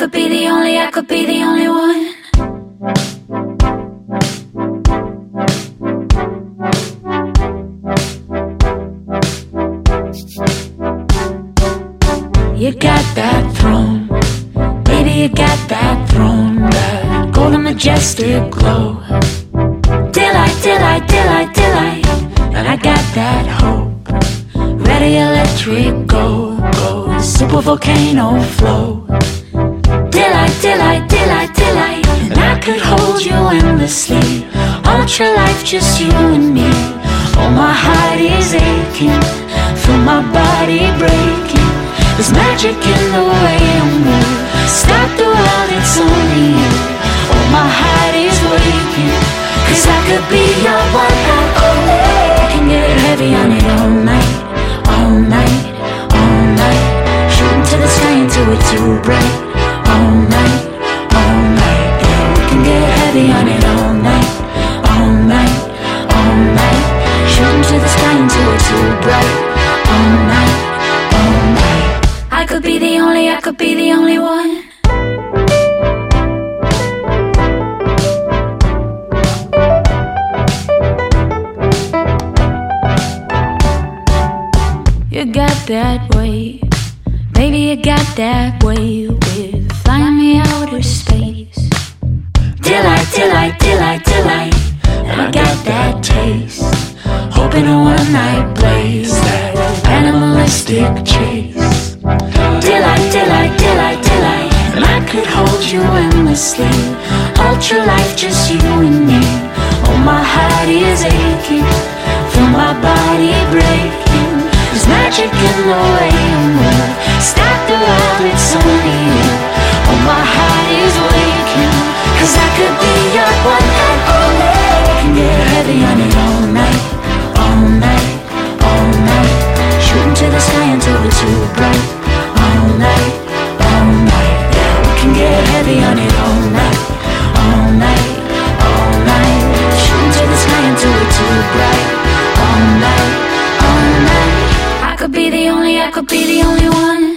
could be the only, I could be the only one. You got that throne, baby, you got that throne, that golden majestic glow. Delight, delight, delight, delight, and I got that hope. Ready, electric, go, go, super volcano flow. Ultra life, just you and me. Oh, my heart is aching, feel my body breaking. We're too bright. All night, all night. I could be the only, I could be the only one. You got that way, baby, you got that way with flying me outer space. Delight, delight, delight, delight, and I got that taste. Hoping a one night blaze, that animalistic chase. Delight, delight, delight, delight, and I could hold you endlessly. Ultra life, just you and me. Oh, my heart is aching, feel my body I could be the only one.